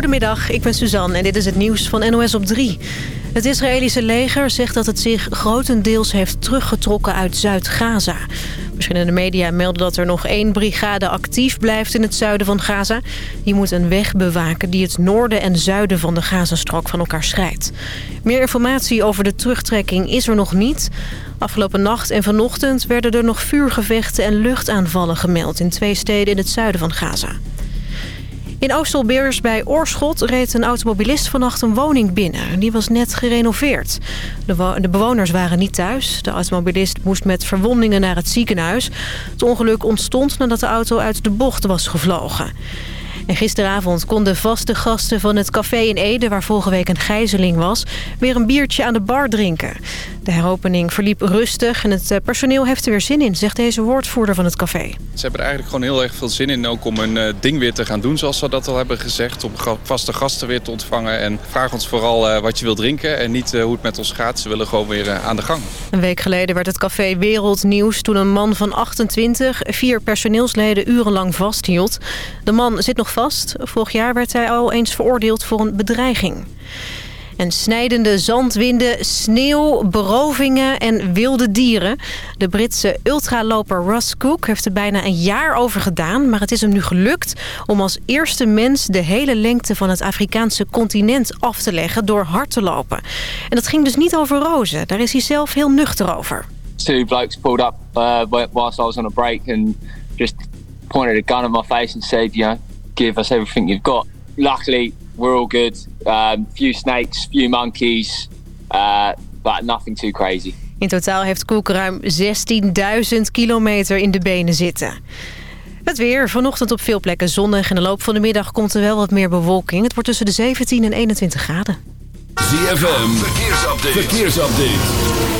Goedemiddag, ik ben Suzanne en dit is het nieuws van NOS op 3. Het Israëlische leger zegt dat het zich grotendeels heeft teruggetrokken uit Zuid-Gaza. Verschillende media melden dat er nog één brigade actief blijft in het zuiden van Gaza. Die moet een weg bewaken die het noorden en zuiden van de Gazastrook van elkaar scheidt. Meer informatie over de terugtrekking is er nog niet. Afgelopen nacht en vanochtend werden er nog vuurgevechten en luchtaanvallen gemeld... in twee steden in het zuiden van Gaza. In Oostelbeers bij Oorschot reed een automobilist vannacht een woning binnen. Die was net gerenoveerd. De, de, bewoners waren niet thuis. De automobilist moest met verwondingen naar het ziekenhuis. Het ongeluk ontstond nadat de auto uit de bocht was gevlogen. En gisteravond konden vaste gasten van het café in Ede... waar vorige week een gijzeling was, weer een biertje aan de bar drinken. De heropening verliep rustig en het eh, personeel heeft er weer zin in... zegt deze woordvoerder van het café. Ze hebben er eigenlijk gewoon heel erg veel zin in... ook om hun uh, ding weer te gaan doen, zoals ze dat al hebben gezegd. Om vaste gasten weer te ontvangen. En vraag ons vooral uh, wat je wilt drinken en niet hoe het met ons gaat. Ze willen gewoon weer aan de gang. Een week geleden werd het café wereldnieuws... toen een man van 28 vier personeelsleden urenlang vasthield. De man zit nog vast. Vorig jaar werd hij al eens veroordeeld voor een bedreiging. En snijdende zandwinden, sneeuw, berovingen en wilde dieren. De Britse ultraloper Russ Cook heeft er bijna een jaar over gedaan... maar het is hem nu gelukt om als eerste mens de hele lengte van het Afrikaanse continent af te leggen... door hard te lopen. En dat ging dus niet over rozen. Daar is hij zelf heel nuchter over. Two blokes pulled up uh, whilst I was on a break and just pointed a gun at my face and said, you know, give us everything you've got. Luckily, we're all good. Um, few snakes, few monkeys, uh, but nothing too crazy. In totaal heeft Koek ruim 16.000 kilometer in de benen zitten. Het weer. Vanochtend op veel plekken zonnig. In de loop van de middag komt er wel wat meer bewolking. Het wordt tussen de 17 en 21 graden. ZFM. Verkeersupdate. Verkeersupdate.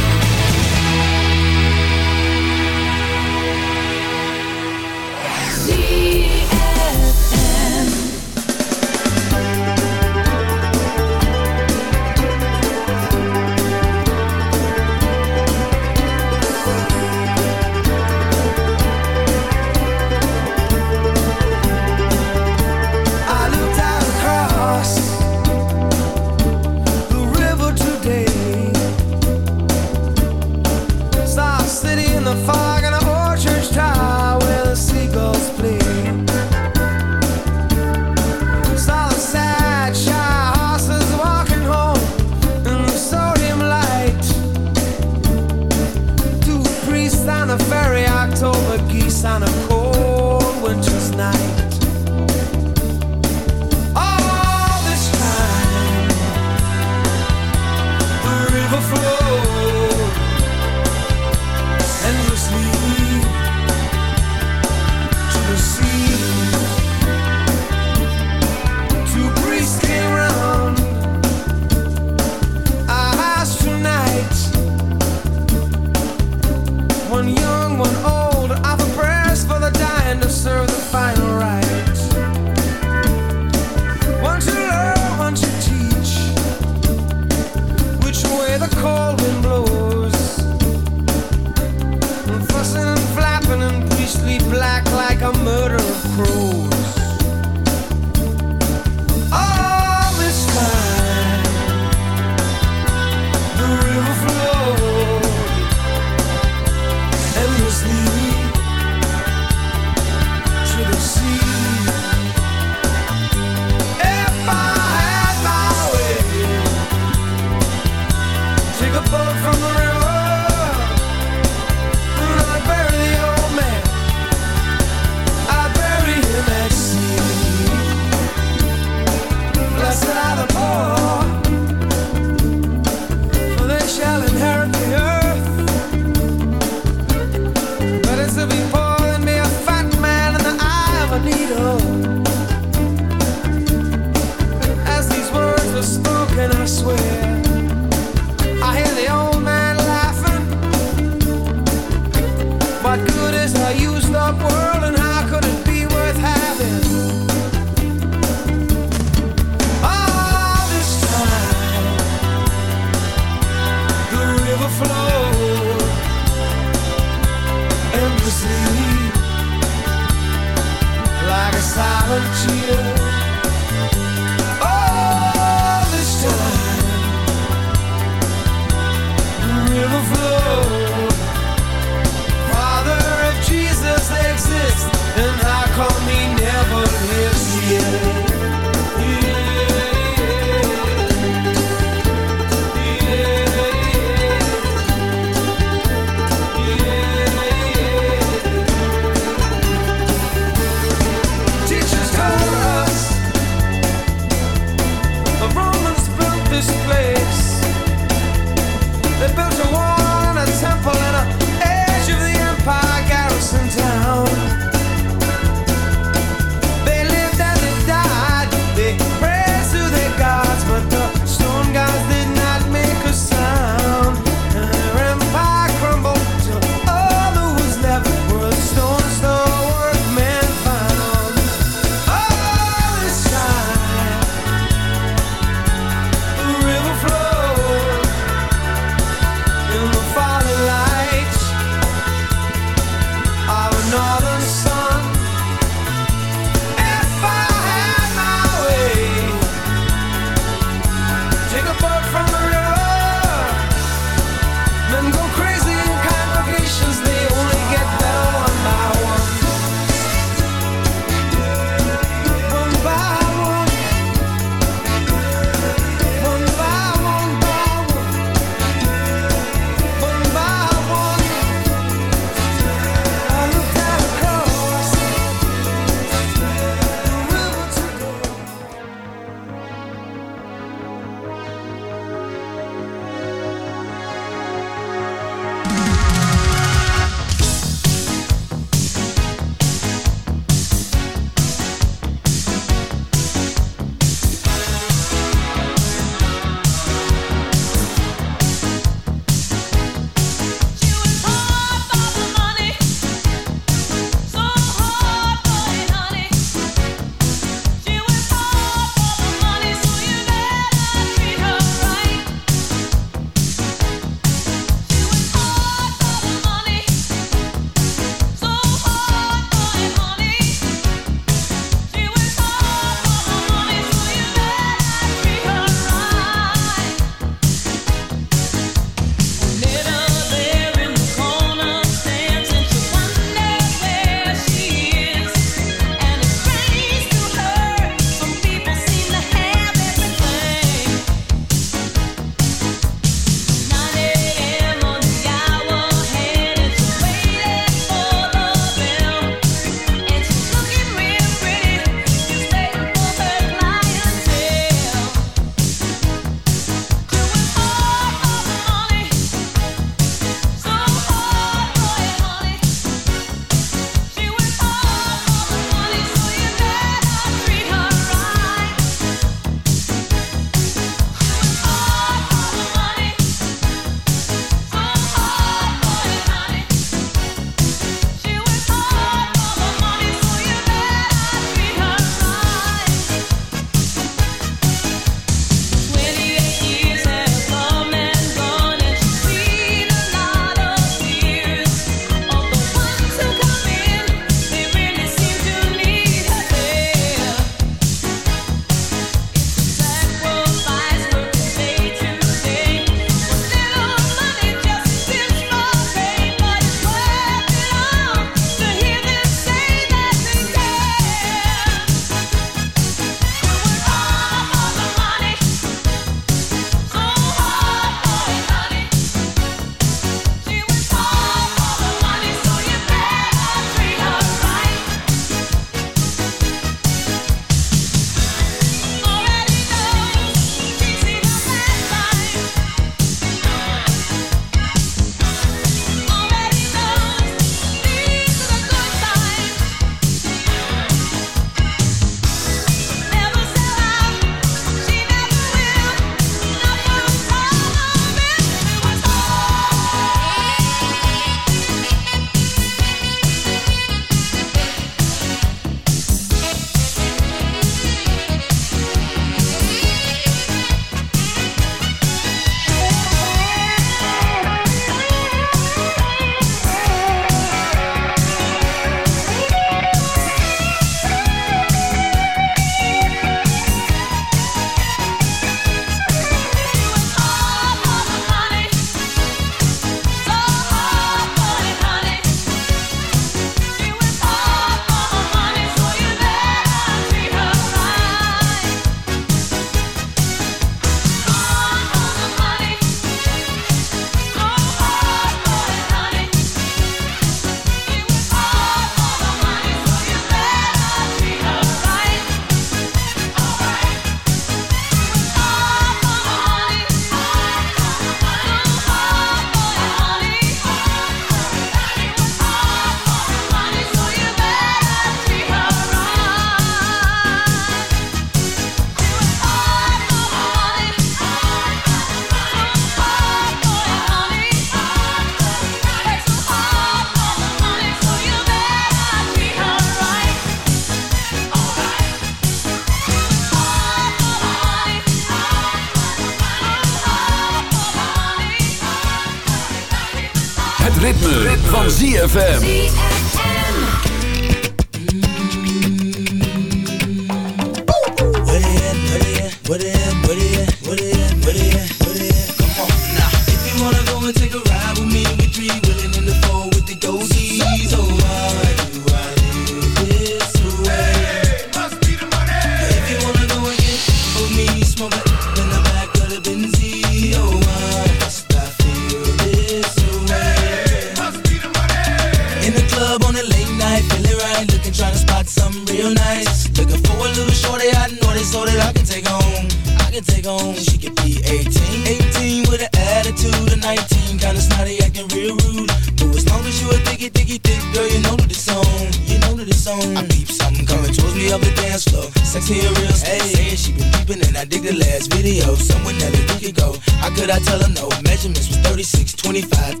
video. Somewhere that we could go. How could I tell her no? Measurements was 36, 25,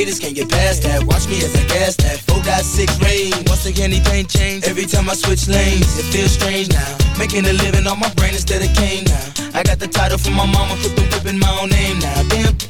haters can't get past that. Watch me as I gas that. 4.6 rain. Once candy paint change. Every time I switch lanes, it feels strange now. Making a living on my brain instead of cane now. I got the title from my mama, whip in my own name now. Damn,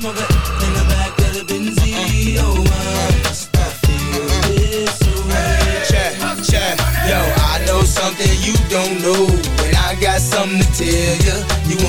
With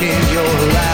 In your eyes.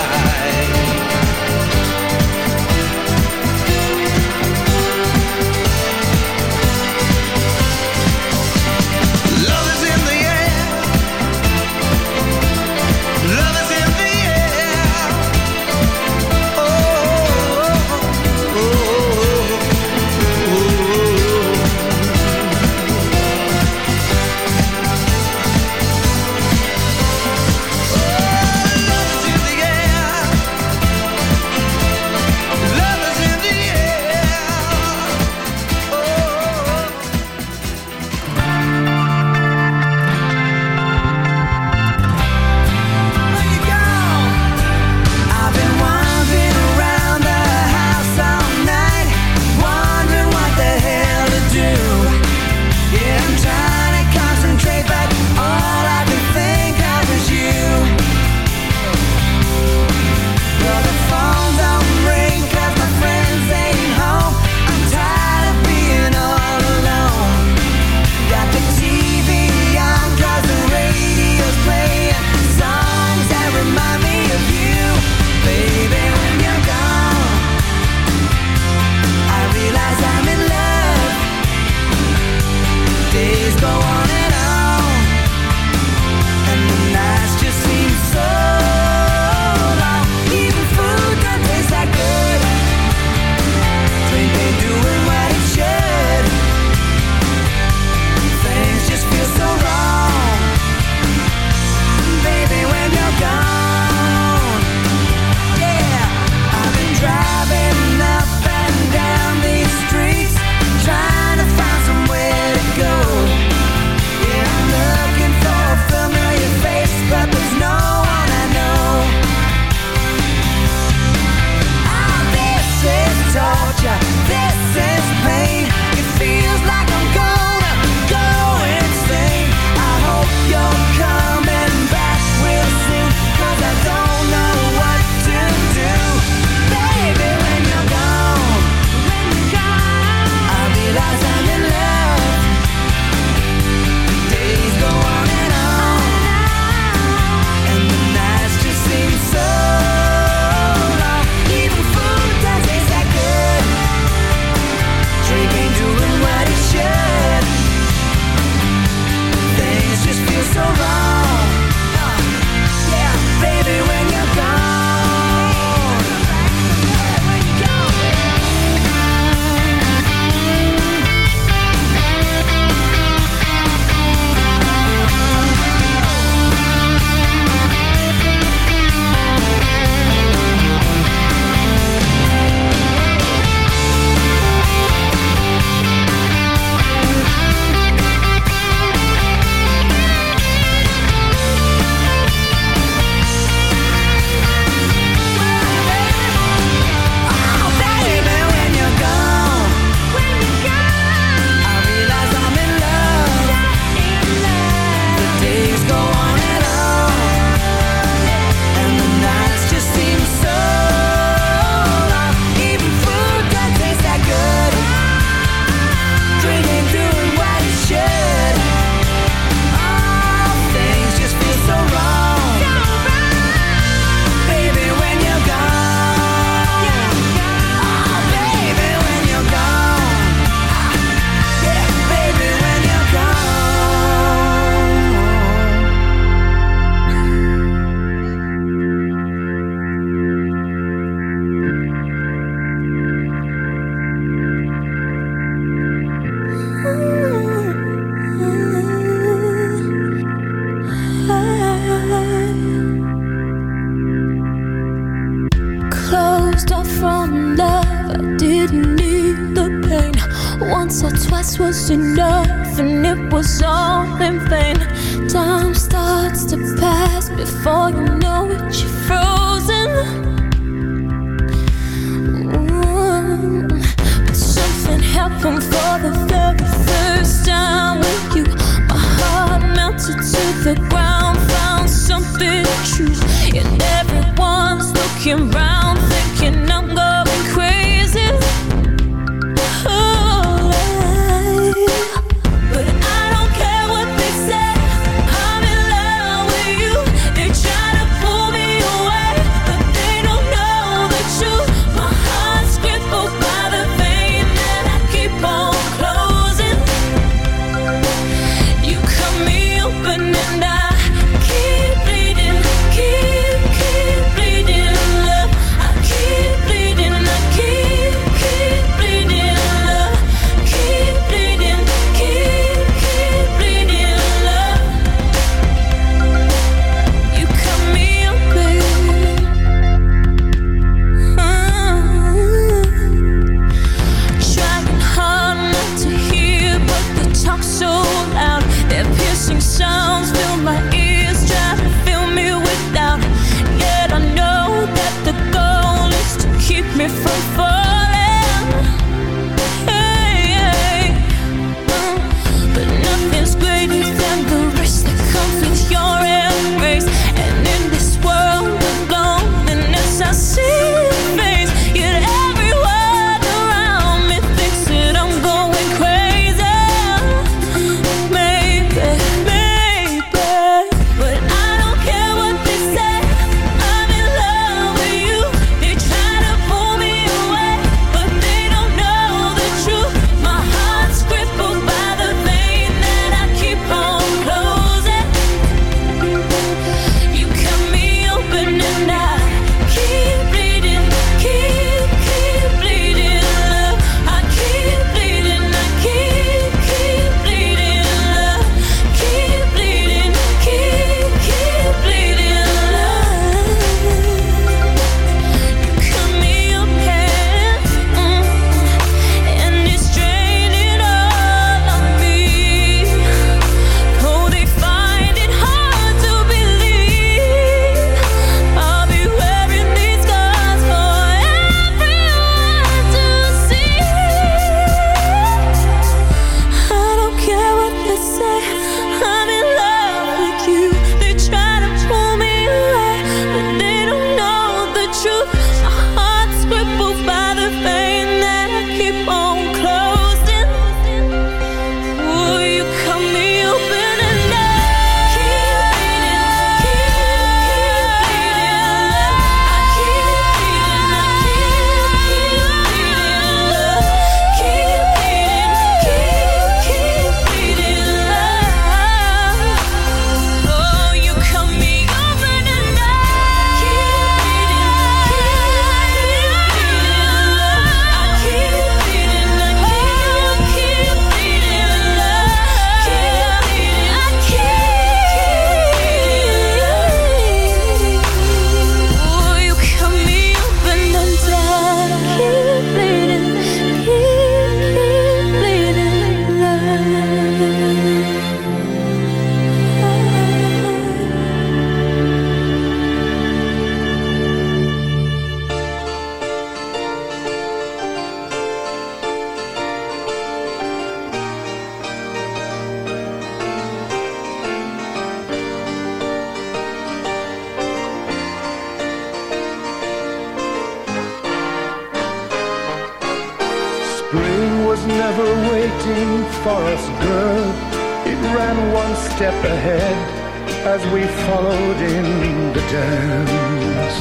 as we followed in the dance.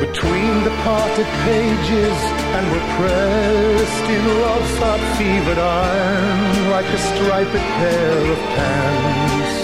Between the parted pages, and we're pressed in love's hot fevered iron like a striped pair of pants.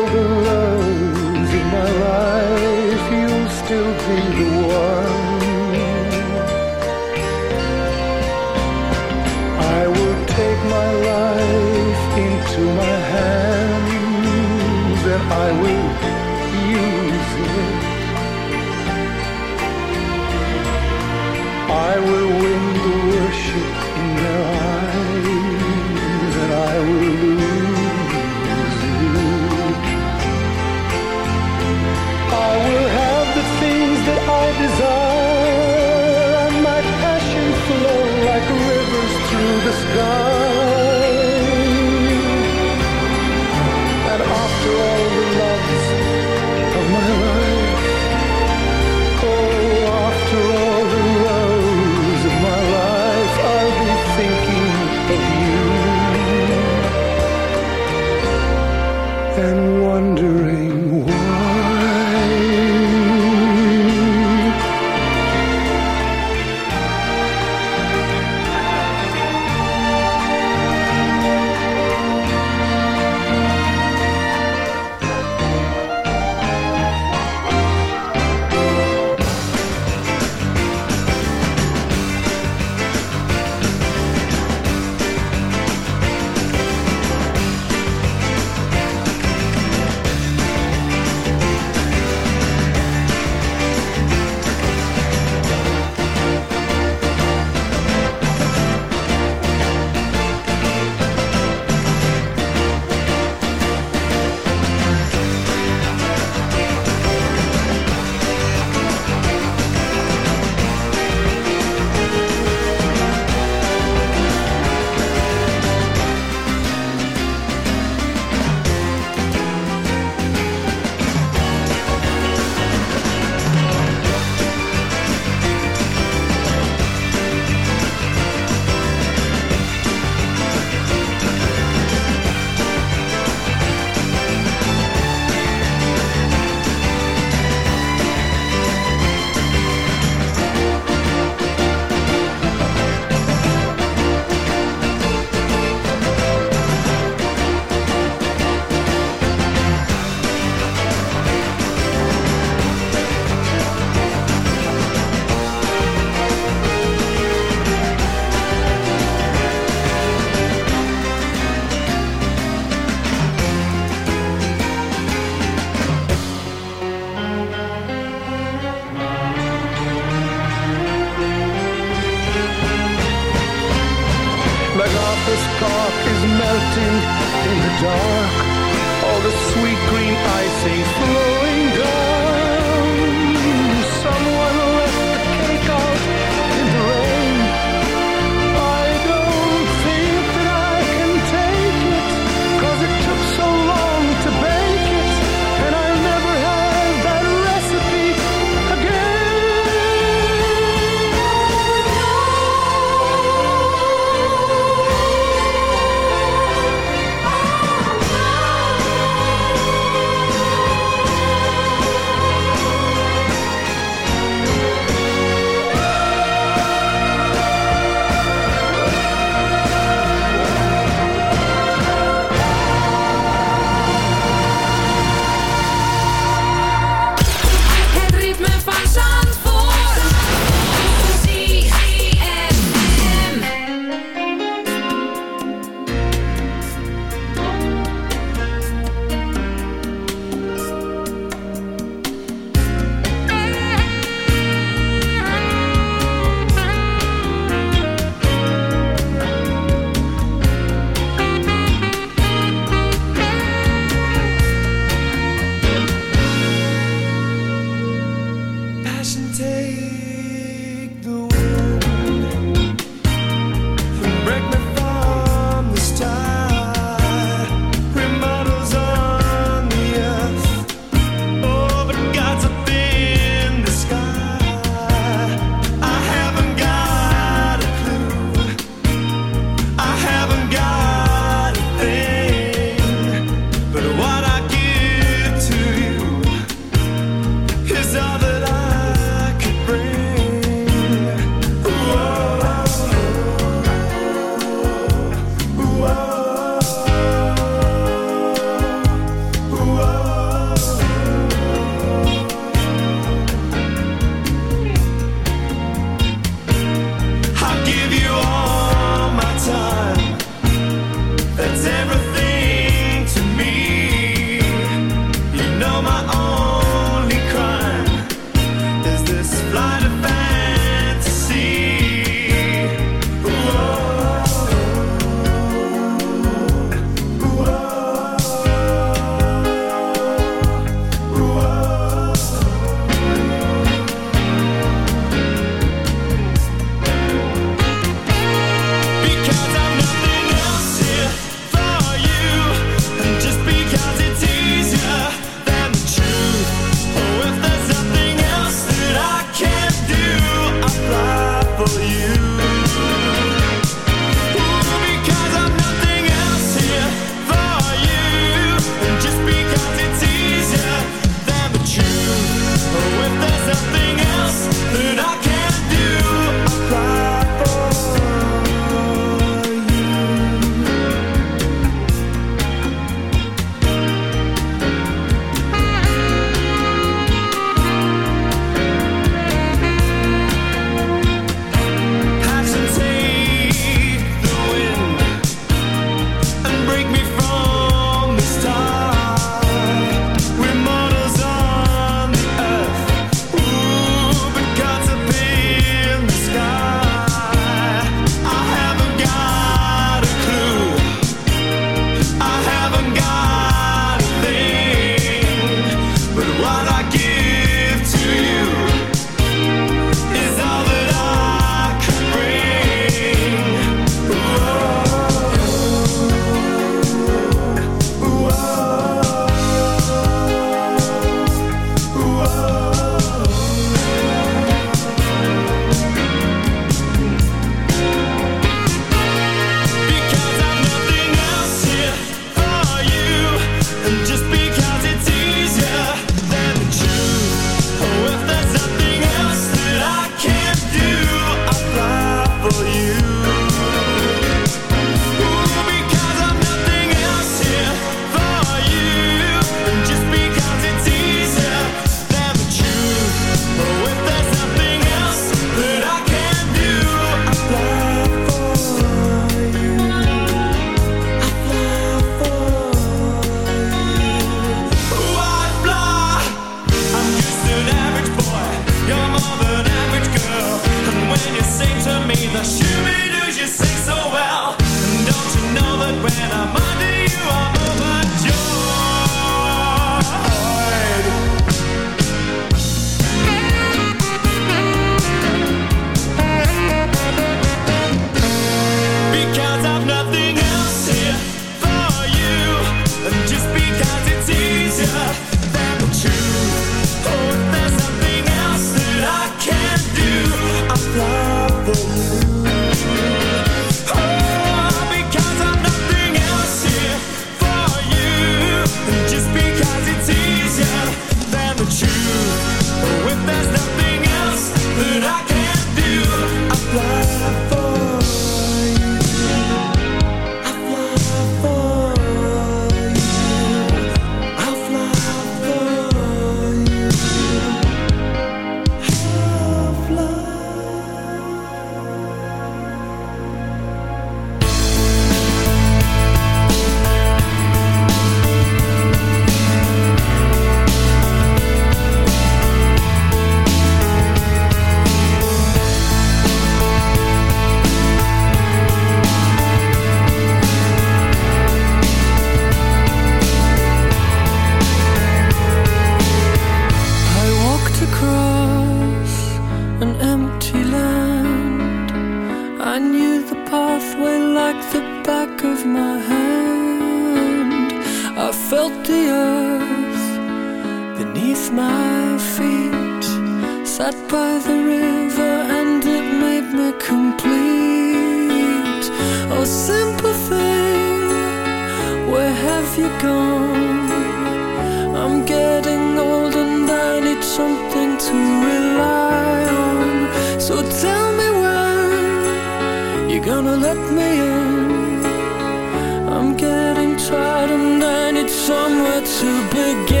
to begin.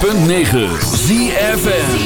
106.9 ZFN